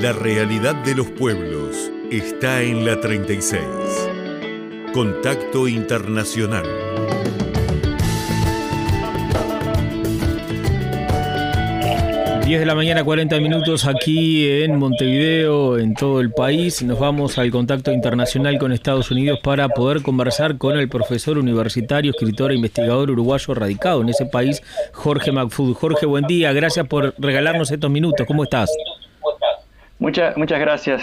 La realidad de los pueblos está en la 36. Contacto Internacional. 10 de la mañana, 40 minutos aquí en Montevideo, en todo el país. Nos vamos al contacto internacional con Estados Unidos para poder conversar con el profesor universitario, escritor e investigador uruguayo radicado en ese país, Jorge McFood. Jorge, buen día. Gracias por regalarnos estos minutos. ¿Cómo estás? Muchas, muchas gracias.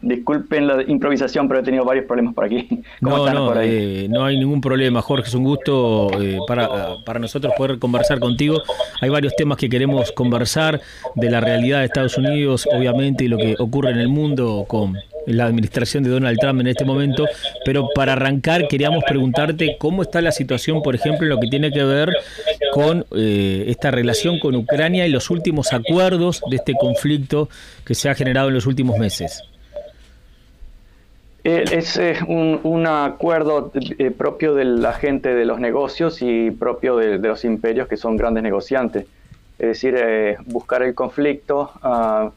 Disculpen la improvisación, pero he tenido varios problemas por aquí. no, no, eh, no hay ningún problema, Jorge. Es un gusto eh, para, para nosotros poder conversar contigo. Hay varios temas que queremos conversar de la realidad de Estados Unidos, obviamente, y lo que ocurre en el mundo con la administración de Donald Trump en este momento, pero para arrancar queríamos preguntarte cómo está la situación, por ejemplo, en lo que tiene que ver con eh, esta relación con Ucrania y los últimos acuerdos de este conflicto que se ha generado en los últimos meses. Eh, es eh, un, acuerdo propio de la gente de los negocios y propio de, los imperios que son grandes negociantes. Es decir, buscar el conflicto, uh,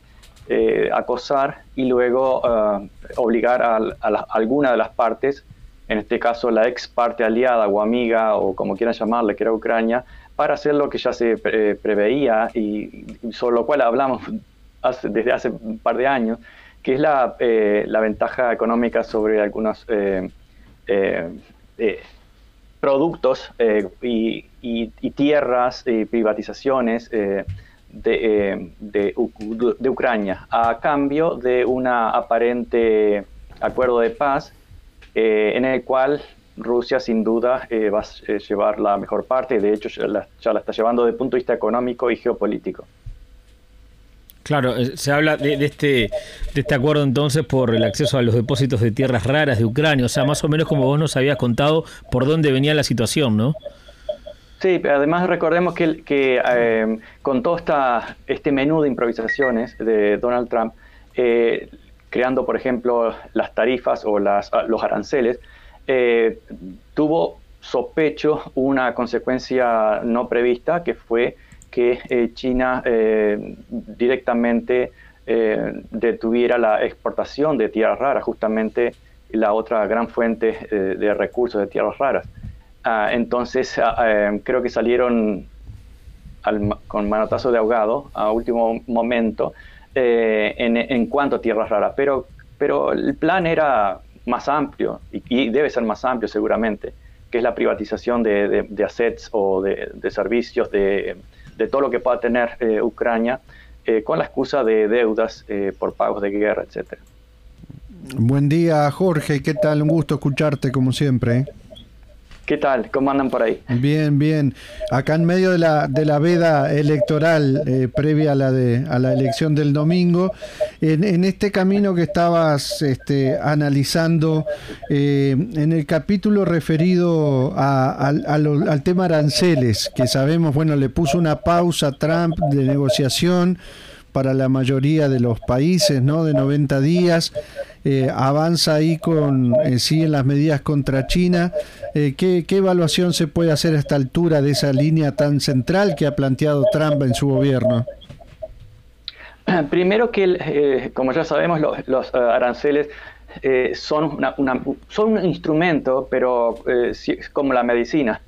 acosar y luego eh, obligar a, alguna de las partes, en este caso la ex parte aliada o amiga o como quieran llamarle, que era Ucrania, para hacer lo que ya se preveía y, sobre lo cual hablamos desde hace un par de años, que es la, eh, ventaja económica sobre algunos productos y, tierras y privatizaciones de, de, Ucrania. A cambio de un aparente acuerdo de paz eh, en el cual Rusia sin duda eh, va a eh, llevar la mejor parte, de hecho ya la, está llevando desde el punto de vista económico y geopolítico. Claro, se habla de, este, de este acuerdo entonces por el acceso a los depósitos de tierras raras de Ucrania, o sea, más o menos como vos nos habías contado por dónde venía la situación, ¿no? Sí, además recordemos que, eh, con todo esta, este menú de improvisaciones de Donald Trump, eh, creando, por ejemplo, las tarifas o las, ah, los aranceles, eh, tuvo sospecho una consecuencia no prevista, que fue que China directamente detuviera la exportación de tierras raras, justamente la otra gran fuente de recursos de tierras raras. Ah, entonces, ah, creo que salieron con manotazo de ahogado a último momento eh, en, cuanto a tierras raras, pero, pero el plan era más amplio y, debe ser más amplio seguramente, que es la privatización de, assets o de, servicios, de, todo lo que pueda tener eh, Ucrania, eh, con la excusa de deudas por pagos de guerra, etc. Buen día, Jorge. ¿Qué tal? Un gusto escucharte como siempre. ¿Qué tal? ¿Cómo andan por ahí? Bien, bien. Acá en medio de la, de la veda electoral eh, previa a la, de, a la elección del domingo, en, este camino que estabas este, analizando, eh, en el capítulo referido al tema aranceles, que sabemos, bueno, le puso una pausa a Trump de negociación para la mayoría de los países, ¿no? De 90 días. Eh, avanza ahí con eh, sí en las medidas contra China. Eh, ¿qué, evaluación se puede hacer a esta altura de esa línea tan central que ha planteado Trump en su gobierno? Primero que, como ya sabemos, los, aranceles son, son un instrumento, pero como la medicina.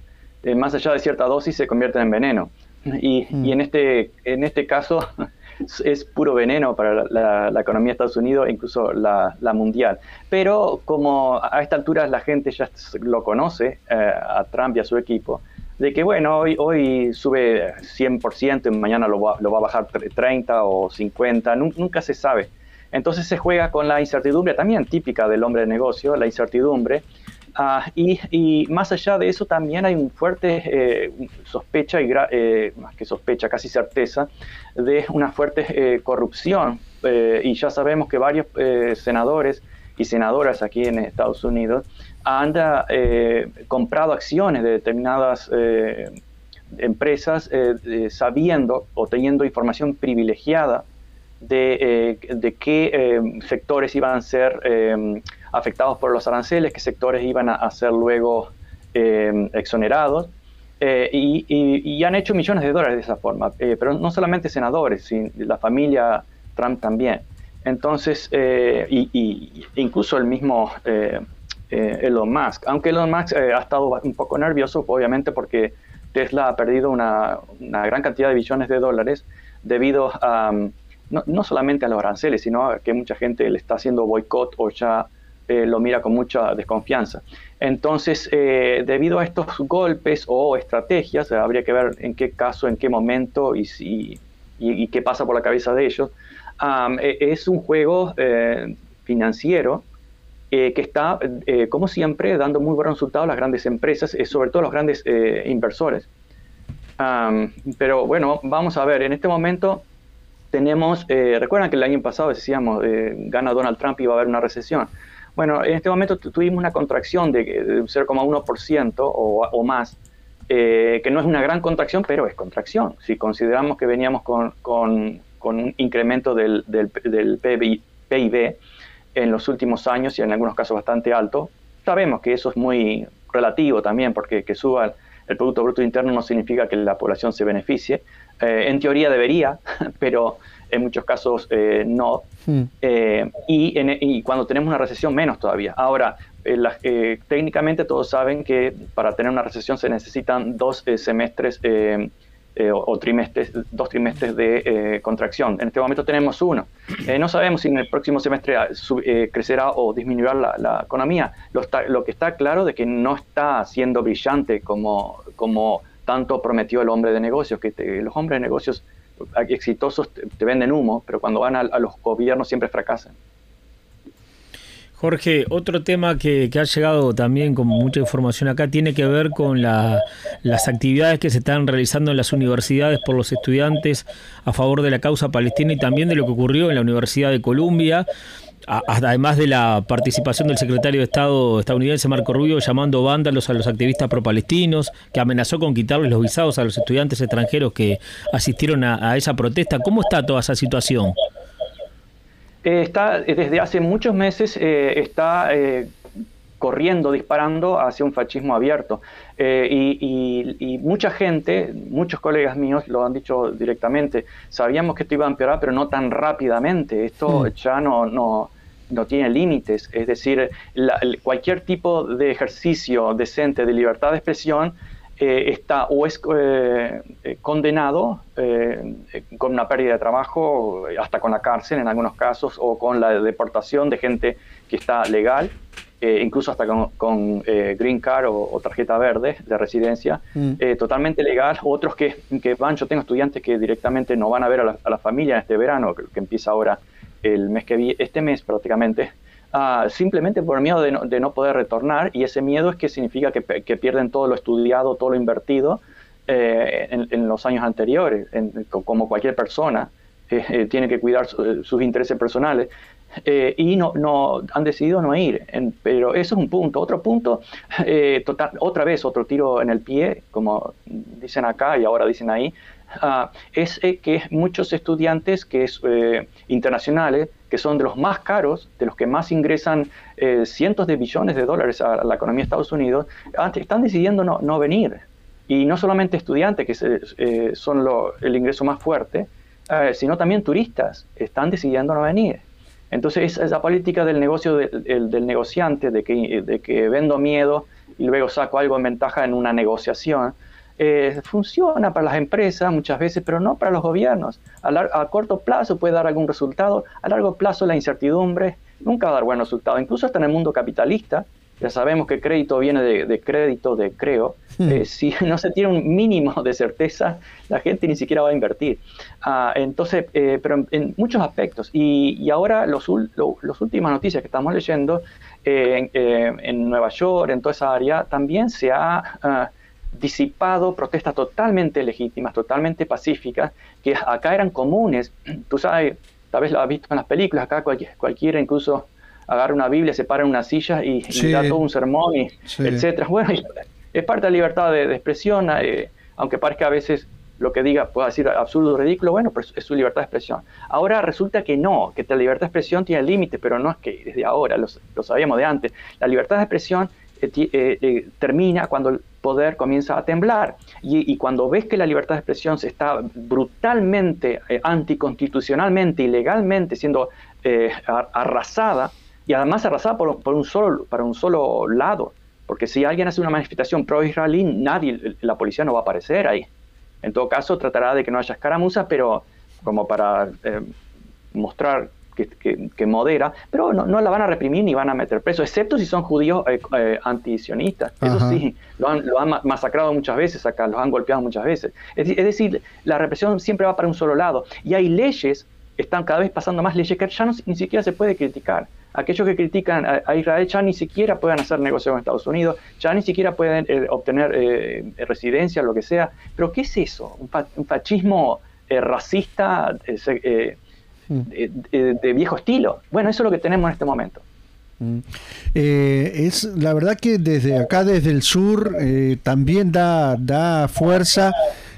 más allá de cierta dosis se convierten en veneno. Y, y en, este, en este caso es puro veneno para la, economía de Estados Unidos e incluso la, mundial. Pero como a esta altura la gente ya lo conoce, eh, a Trump y a su equipo, de que bueno, hoy, hoy sube 100% y mañana lo va, lo va a bajar 30 o 50, nunca se sabe. Entonces se juega con la incertidumbre, también típica del hombre de negocio, la incertidumbre, Ah, y, más allá de eso también hay un fuerte eh, sospecha, y eh, más que sospecha, casi certeza, de una fuerte eh, corrupción. y ya sabemos que varios senadores y senadoras aquí en Estados Unidos han comprado acciones de determinadas empresas sabiendo o teniendo información privilegiada de qué sectores iban a ser afectados por los aranceles, qué sectores iban a, ser luego eh, exonerados. Eh, y, han hecho millones de dólares de esa forma, eh, pero no solamente senadores, sino la familia Trump también. Entonces, y, incluso el mismo Elon Musk, aunque Elon Musk ha estado un poco nervioso, obviamente porque Tesla ha perdido una, una gran cantidad de billones de dólares debido a, no, no, solamente a los aranceles, sino a que mucha gente le está haciendo boicot o ya eh, lo mira con mucha desconfianza. Entonces, eh, debido a estos golpes o estrategias, habría que ver en qué caso, en qué momento y, qué pasa por la cabeza de ellos, e, es un juego eh, financiero que está, como siempre, dando muy buenos resultados a las grandes empresas, sobre todo a los grandes inversores. pero bueno, vamos a ver, en este momento tenemos, recuerdan que el año pasado decíamos, gana Donald Trump y va a haber una recesión. Bueno, en este momento tuvimos una contracción de, 0,1% o, o, más, eh, que no es una gran contracción, pero es contracción. Si consideramos que veníamos con, un incremento del, PIB, en los últimos años y en algunos casos bastante alto, sabemos que eso es muy relativo también, porque que suba el Producto Bruto Interno no significa que la población se beneficie. Eh, en teoría debería, pero en muchos casos eh, no. Hmm. Eh, y, cuando tenemos una recesión, menos todavía. Ahora, eh, técnicamente todos saben que para tener una recesión se necesitan dos semestres o, trimestres, dos trimestres de contracción. En este momento tenemos uno. no sabemos si en el próximo semestre ah, crecerá o disminuirá la, economía. Lo, que está claro de que no está siendo brillante como, como tanto prometió el hombre de negocios, que los hombres de negocios exitosos te, venden humo, pero cuando van a, los gobiernos siempre fracasan. Jorge, otro tema que, ha llegado también con mucha información acá tiene que ver con las actividades que se están realizando en las universidades por los estudiantes a favor de la causa palestina y también de lo que ocurrió en la Universidad de Columbia además de la participación del secretario de Estado estadounidense Marco Rubio llamando vándalos a los activistas pro-palestinos, que amenazó con quitarles los visados a los estudiantes extranjeros que asistieron a, esa protesta. ¿Cómo está toda esa situación? Eh, está desde hace muchos meses eh, está eh, corriendo, disparando hacia un fascismo abierto. y, mucha gente, muchos colegas míos lo han dicho directamente, sabíamos que esto iba a empeorar, pero no tan rápidamente. Esto ya no, no, no tiene límites, es decir, cualquier tipo de ejercicio decente de libertad de expresión eh, está o es eh, eh, condenado con una pérdida de trabajo, hasta con la cárcel en algunos casos, o con la deportación de gente que está legal, incluso hasta con, green card o, tarjeta verde de residencia, mm. totalmente legal. Otros que, van, yo tengo estudiantes que directamente no van a ver a la, familia en este verano, que empieza ahora el mes que vi, este mes prácticamente, uh, simplemente por miedo de no, de no, poder retornar y ese miedo es que significa que, que pierden todo lo estudiado, todo lo invertido eh, en, en, los años anteriores, en, como cualquier persona. Eh, eh tiene que cuidar sus intereses personales eh, y no, han decidido no ir. pero eso es un punto. Otro punto, eh, otra vez otro tiro en el pie, como dicen acá y ahora dicen ahí, Ah, es eh, que muchos estudiantes que es, eh, internacionales, que son de los más caros, de los que más ingresan cientos de billones de dólares a la economía de Estados Unidos, están decidiendo no, no venir. Y no solamente estudiantes, que son el ingreso más fuerte, sino también turistas, están decidiendo no venir. Entonces, esa política del negocio del, negociante, de que, vendo miedo y luego saco algo en ventaja en una negociación, eh, funciona para las empresas muchas veces, pero no para los gobiernos. A, corto plazo puede dar algún resultado, a largo plazo la incertidumbre nunca va a dar buen resultado. Incluso hasta en el mundo capitalista, ya sabemos que crédito viene de, crédito, de creo. Hmm. Eh, si no se tiene un mínimo de certeza, la gente ni siquiera va a invertir. Ah, entonces, eh, pero en, muchos aspectos. Y, ahora los, los últimas noticias que estamos leyendo en, Nueva York, en toda esa área, también se ha... Ah, disipado protestas totalmente legítimas, totalmente pacíficas, que acá eran comunes. Tú sabes, tal vez lo has visto en las películas, acá cualquiera incluso agarra una Biblia, se para en una silla y, da todo un sermón, y, etcétera. Bueno, es parte de la libertad de, expresión, eh, aunque parezca a veces lo que diga pueda decir absurdo o ridículo, bueno, pues es su libertad de expresión. Ahora resulta que no, que la libertad de expresión tiene límites, pero no es que desde ahora, lo, sabíamos de antes. La libertad de expresión eh, eh, termina cuando el poder comienza a temblar. Y, cuando ves que la libertad de expresión se está brutalmente, eh, anticonstitucionalmente, ilegalmente siendo arrasada y además arrasada por, por, un solo, para un solo lado. Porque si alguien hace una manifestación pro-israelí, nadie, la policía no va a aparecer ahí. En todo caso, tratará de que no haya escaramuzas, pero como para eh, mostrar que, modera, pero no, la van a reprimir ni van a meter preso, excepto si son judíos eh, eh antisionistas. Eso sí, lo han, masacrado muchas veces acá, los han golpeado muchas veces. Es, decir, la represión siempre va para un solo lado. Y hay leyes, están cada vez pasando más leyes que ya ni siquiera se puede criticar aquellos que critican a, Israel ya ni siquiera pueden hacer negocios con Estados Unidos, ya ni siquiera pueden eh, obtener eh, residencia, lo que sea. Pero ¿qué es eso? Un, fascismo eh, racista mm. de, viejo estilo. Bueno, eso es lo que tenemos en este momento. Mm. es la verdad que desde acá, desde el sur, también da, da fuerza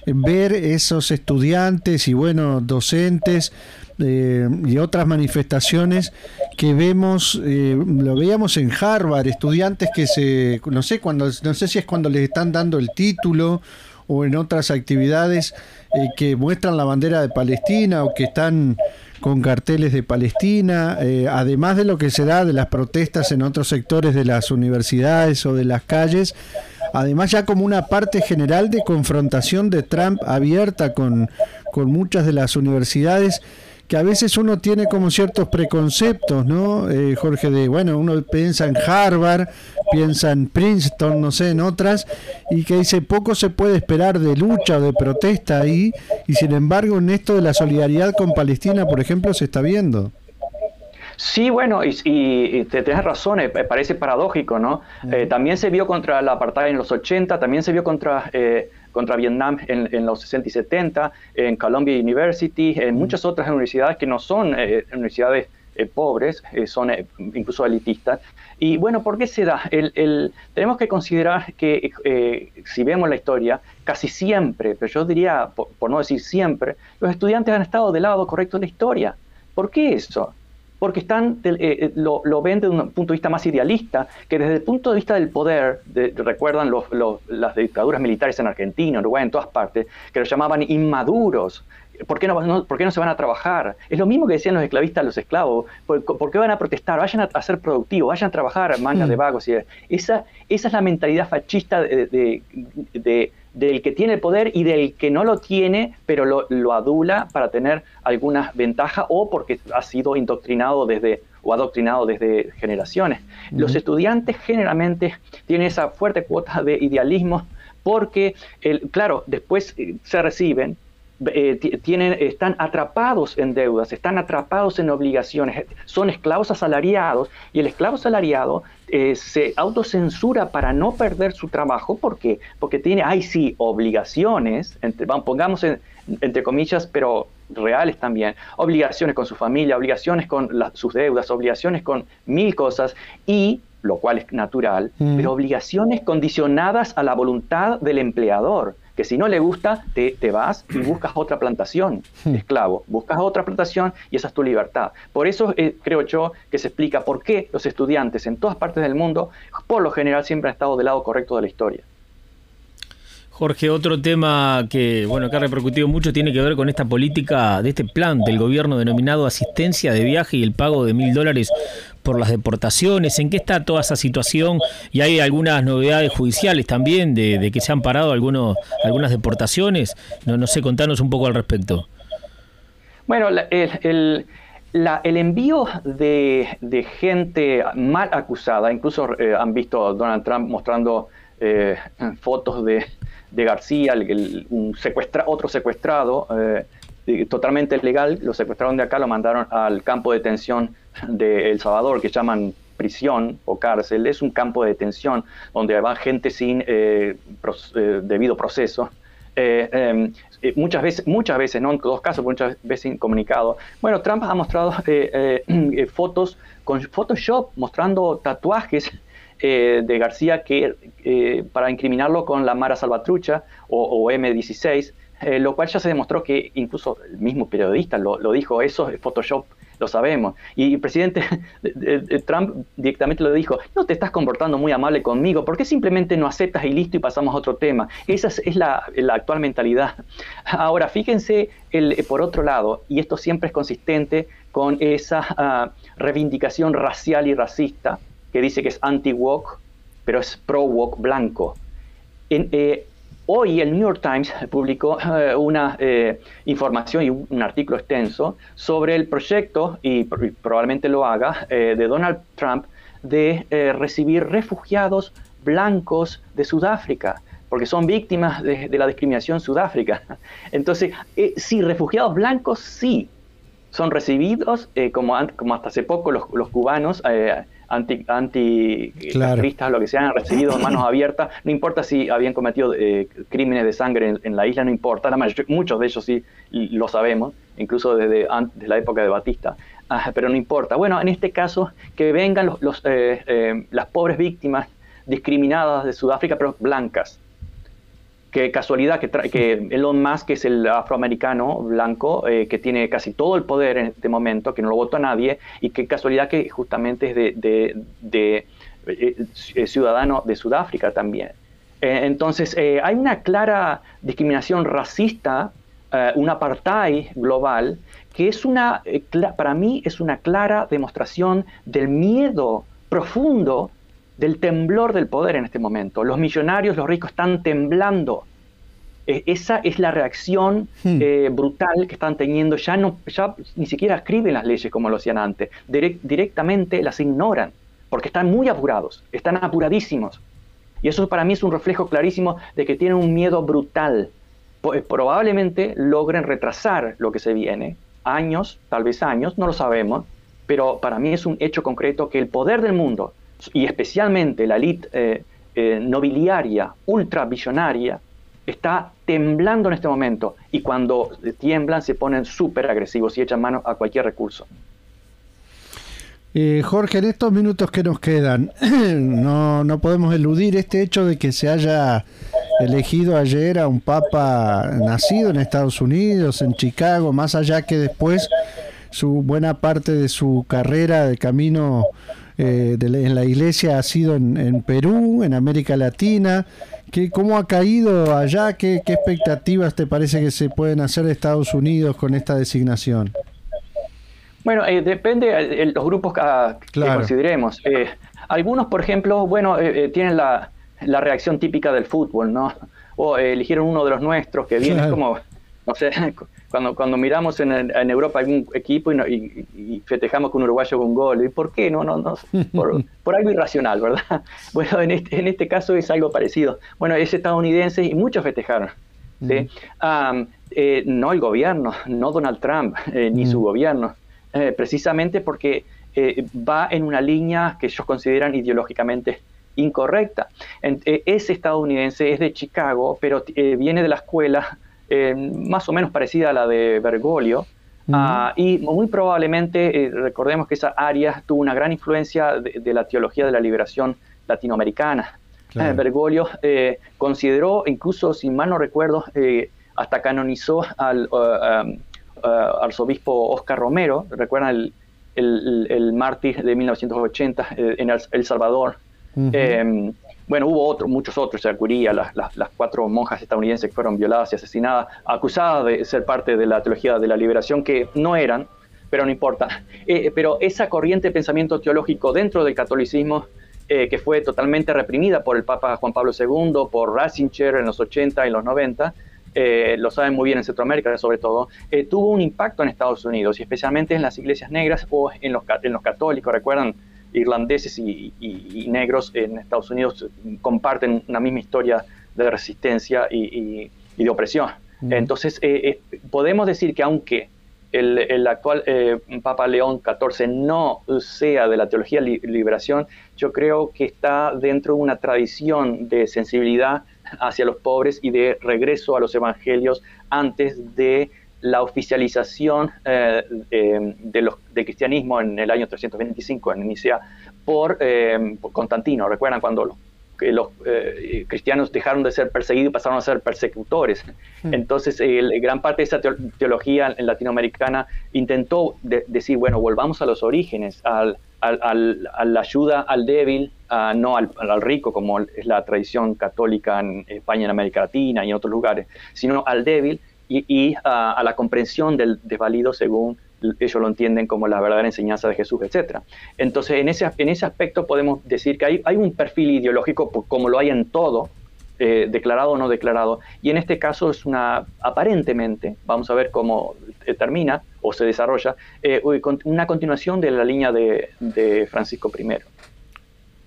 ver esos estudiantes y bueno, docentes eh, y otras manifestaciones que vemos, eh, lo veíamos en Harvard, estudiantes que se, no sé cuando, no sé si es cuando les están dando el título o en otras actividades eh, que muestran la bandera de Palestina o que están con carteles de Palestina, además de lo que se da de las protestas en otros sectores de las universidades o de las calles, además ya como una parte general de confrontación de Trump abierta con, con muchas de las universidades que a veces uno tiene como ciertos preconceptos, ¿no? Eh, Jorge, de, bueno, uno piensa en Harvard, piensa en Princeton, no sé, en otras, y que dice, poco se puede esperar de lucha o de protesta ahí, y sin embargo en esto de la solidaridad con Palestina, por ejemplo, se está viendo. Sí, bueno, y, te tienes razón, eh, parece paradójico, ¿no? Eh, también se vio contra la apartheid en los 80, también se vio contra contra Vietnam en, los 60 y 70, en Columbia University, en muchas otras universidades que no son eh, universidades eh, pobres, eh, son incluso elitistas. Y bueno, ¿por qué se da? El, tenemos que considerar que si vemos la historia, casi siempre, pero yo diría, por no decir siempre, los estudiantes han estado del lado correcto de la historia. ¿Por qué eso? Porque están, eh, eh, lo, ven desde un punto de vista más idealista, que desde el punto de vista del poder, recuerdan las dictaduras militares en Argentina, Uruguay, en todas partes, que los llamaban inmaduros. ¿Por qué, no, ¿Por qué no se van a trabajar? Es lo mismo que decían los esclavistas a los esclavos. ¿Por, qué van a protestar? Vayan a, ser productivos, vayan a trabajar, mangas de mm. vagos. Y esa, esa es la mentalidad fascista de del que tiene el poder y del que no lo tiene, pero lo, adula para tener alguna ventaja o porque ha sido indoctrinado desde o adoctrinado desde generaciones. Los estudiantes generalmente tienen esa fuerte cuota de idealismo porque, el, claro, después eh, se reciben, eh, tienen, están atrapados en deudas, están atrapados en obligaciones, son esclavos asalariados y el esclavo asalariado eh, se autocensura para no perder su trabajo porque, porque tiene, ay sí, obligaciones, entre, pongamos entre comillas, pero reales también, obligaciones con su familia, obligaciones con sus deudas, obligaciones con mil cosas y lo cual es natural, mm. pero obligaciones condicionadas a la voluntad del empleador que si no le gusta, te, vas y buscas otra plantación, esclavo, buscas otra plantación y esa es tu libertad. Por eso eh, creo yo que se explica por qué los estudiantes en todas partes del mundo, por lo general, siempre han estado del lado correcto de la historia. Jorge, otro tema que bueno que ha repercutido mucho tiene que ver con esta política de este plan del gobierno denominado asistencia de viaje y el pago de mil dólares por las deportaciones. ¿En qué está toda esa situación? Y hay algunas novedades judiciales también de, que se han parado algunos, algunas deportaciones. No, no sé, contanos un poco al respecto. Bueno, el, el, envío de, gente mal acusada, incluso eh, han visto Donald Trump mostrando eh, fotos de de García, el, un secuestra, otro secuestrado, eh, totalmente legal, lo secuestraron de acá, lo mandaron al campo de detención de El Salvador, que llaman prisión o cárcel, es un campo de detención donde va gente sin eh, eh, debido proceso. Em, muchas veces, muchas veces, no en todos casos, muchas veces incomunicado. Bueno, Trump ha mostrado fotos con Photoshop, mostrando tatuajes eh, de García que eh, para incriminarlo con la Mara Salvatrucha o, M16, eh, lo cual ya se demostró que incluso el mismo periodista lo, dijo, eso es Photoshop, lo sabemos. Y el presidente Trump directamente lo dijo, no te estás comportando muy amable conmigo, ¿por qué simplemente no aceptas y listo y pasamos a otro tema? Esa es, la, actual mentalidad. Ahora, fíjense el, por otro lado, y esto siempre es consistente con esa ah, reivindicación racial y racista que dice que es anti-woke, pero es pro-woke blanco. Eh, hoy el New York Times publicó eh, una eh, información y un, artículo extenso sobre el proyecto, y, probablemente lo haga, de Donald Trump de recibir refugiados blancos de Sudáfrica porque son víctimas de, la discriminación Sudáfrica. Entonces, sí, refugiados blancos sí, son recibidos como, como hasta hace poco los, los cubanos anti, anti lo que sean, han recibido manos abiertas, no importa si habían cometido eh, crímenes de sangre en, la isla, no importa, la muchos de ellos sí lo sabemos, incluso desde, antes, la época de Batista, ah, pero no importa. Bueno, en este caso, que vengan los, eh, eh, las pobres víctimas discriminadas de Sudáfrica, pero blancas, Qué casualidad que, que Elon Musk, que es el afroamericano blanco, eh, que tiene casi todo el poder en este momento, que no lo votó a nadie, y qué casualidad que justamente es de, de, eh, ciudadano de Sudáfrica también. Eh, entonces, hay una clara discriminación racista, un apartheid global, que es una, para mí es una clara demostración del miedo profundo del temblor del poder en este momento. Los millonarios, los ricos están temblando. E, esa es la reacción hmm. eh, brutal que están teniendo. Ya, no, ya ni siquiera escriben las leyes como lo hacían antes. directamente las ignoran porque están muy apurados, están apuradísimos. Y eso para mí es un reflejo clarísimo de que tienen un miedo brutal. Eh, probablemente logren retrasar lo que se viene, años, tal vez años, no lo sabemos, pero para mí es un hecho concreto que el poder del mundo, y especialmente la elite eh, eh, nobiliaria, ultravisionaria, está temblando en este momento y cuando tiemblan se ponen súper agresivos y echan mano a cualquier recurso. Eh, Jorge, en estos minutos que nos quedan, no, no podemos eludir este hecho de que se haya elegido ayer a un papa nacido en Estados Unidos, en Chicago, más allá que después su buena parte de su carrera de camino eh, en la iglesia ha sido en, Perú, en América Latina. ¿Qué, ¿Cómo ha caído allá? ¿Qué, expectativas te parece que se pueden hacer de Estados Unidos con esta designación? Bueno, eh, depende de los grupos que, consideremos. Eh, algunos, por ejemplo, bueno, tienen la, la, reacción típica del fútbol, ¿no? O eligieron uno de los nuestros que viene como, no sé, cuando, cuando miramos en, en Europa algún equipo y, y, festejamos con un uruguayo con gol, ¿y por qué? No, no, no, por, por, algo irracional, ¿verdad? Bueno, en este, en este caso es algo parecido. Bueno, es estadounidense y muchos festejaron. ¿sí? Eh, no el gobierno, no Donald Trump, eh, ni su gobierno, eh, precisamente porque va en una línea que ellos consideran ideológicamente incorrecta. es estadounidense, es de Chicago, pero viene de la escuela eh, más o menos parecida a la de Bergoglio. Ah, y muy probablemente, eh, recordemos que esa área tuvo una gran influencia de, la teología de la liberación latinoamericana. Eh, Bergoglio consideró, incluso si mal no recuerdo, hasta canonizó al um, arzobispo Oscar Romero, recuerdan el, mártir de 1980 en El, Salvador. Bueno, hubo otros, muchos otros, se las, las, cuatro monjas estadounidenses que fueron violadas y asesinadas, acusadas de ser parte de la teología de la liberación, que no eran, pero no importa. Eh, pero esa corriente de pensamiento teológico dentro del catolicismo, eh, que fue totalmente reprimida por el Papa Juan Pablo II, por Ratzinger en los 80 y los 90, eh, lo saben muy bien en Centroamérica sobre todo, tuvo un impacto en Estados Unidos y especialmente en las iglesias negras o en los, en los católicos. ¿Recuerdan? Irlandeses y, negros en Estados Unidos comparten una misma historia de resistencia y, de opresión. Entonces, eh, eh, podemos decir que aunque el, actual eh, Papa León XIV no sea de la teología de liberación, yo creo que está dentro de una tradición de sensibilidad hacia los pobres y de regreso a los evangelios antes de la oficialización eh, eh, de los, del cristianismo en el año 325 en por, eh, Constantino. ¿Recuerdan cuando los, los cristianos dejaron de ser perseguidos y pasaron a ser persecutores? Mm. Entonces, gran parte de esa teología latinoamericana intentó decir, bueno, volvamos a los orígenes, al, a la ayuda al débil, no al, al, rico, como es la tradición católica en España, en América Latina y en otros lugares, sino al débil y, a, la comprensión del desvalido según ellos lo entienden como la verdadera enseñanza de Jesús, etc. Entonces, en ese, en ese aspecto podemos decir que hay, hay un perfil ideológico, como lo hay en todo, eh, declarado o no declarado, y en este caso es una, aparentemente, vamos a ver cómo eh, termina o se desarrolla, eh, una continuación de la línea de, de Francisco I.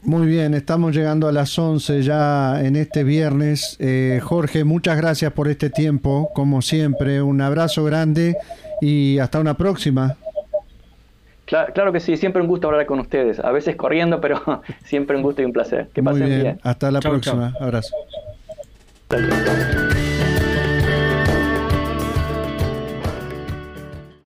Muy bien, estamos llegando a las 11 ya en este viernes. Jorge, muchas gracias por este tiempo, como siempre. Un abrazo grande y hasta una próxima. Claro, que sí, siempre un gusto hablar con ustedes. A veces corriendo, pero siempre un gusto y un placer. Que pasen bien. Hasta la próxima. Abrazo.